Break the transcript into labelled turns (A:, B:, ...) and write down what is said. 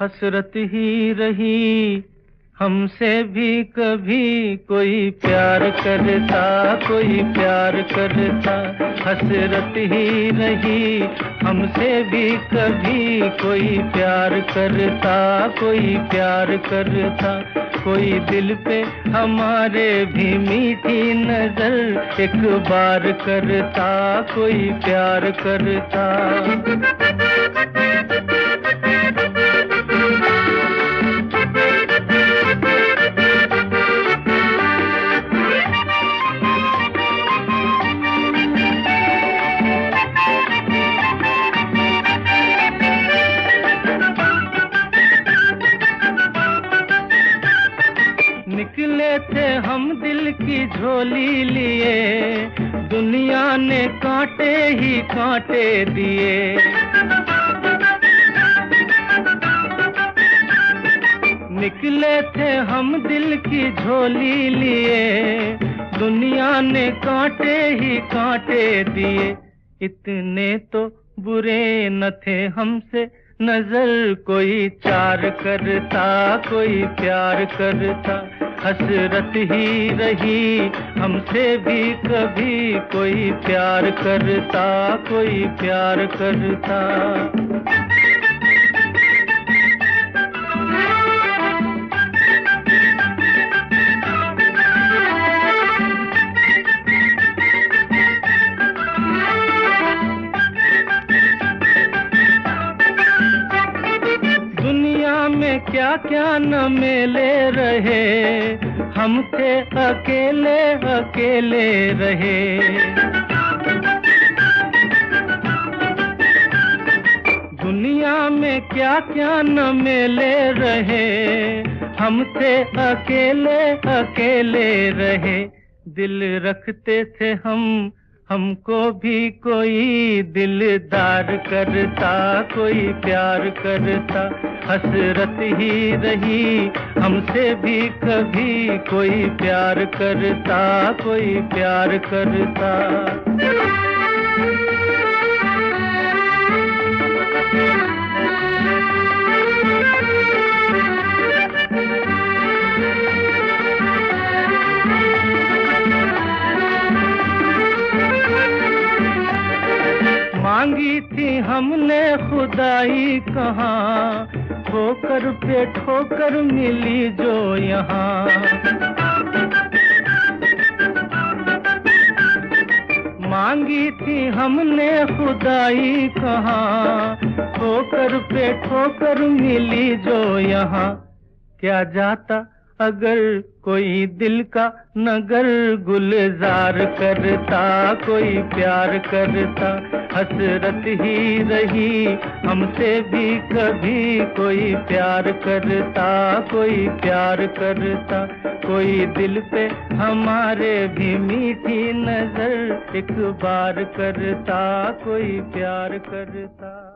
A: हसरत ही रही, हमसे भी कभी कोई प्यार करता, कोई प्यार करता। हसरत ही रही, हमसे भी कभी कोई प्यार करता, कोई प्यार करता। कोई दिल पे हमारे भी मीठी नज़र एक बार करता, कोई प्यार करता। थे हम दिल की झोली लिए। दुनिया ने कांटे ही कांटे दिए। निकले थे हम दिल की झोली लिए। दुनिया ने कांटे ही कांटे दिए। इतने तो बुरे न थे हमसे नज़र कोई चार करता, कोई प्यार करता। हसरत ही रही हमसे भी कभी कोई प्यार करता, कोई प्यार करता। में क्या क्या न मेले रहे हम थे अकेले अकेले रहे। दुनिया में क्या क्या न मेले रहे हम थे अकेले अकेले रहे। दिल रखते थे हम हमको भी कोई दिलदार करता, कोई प्यार करता। हसरत ही रही, हमसे भी कभी कोई प्यार करता, कोई प्यार करता। हमने खुदाई कहाँ, ठोकर पे ठोकर मिली जो यहाँ। मांगी थी हमने खुदाई कहाँ, ठोकर पे ठोकर मिली जो यहाँ। क्या जाता अगर कोई दिल का नगर गुलजार करता, कोई प्यार करता, हसरत ही रही, हमसे भी कभी कोई प्यार करता, कोई प्यार करता, कोई दिल पे हमारे भी मीठी नज़र एक बार करता, कोई प्यार करता।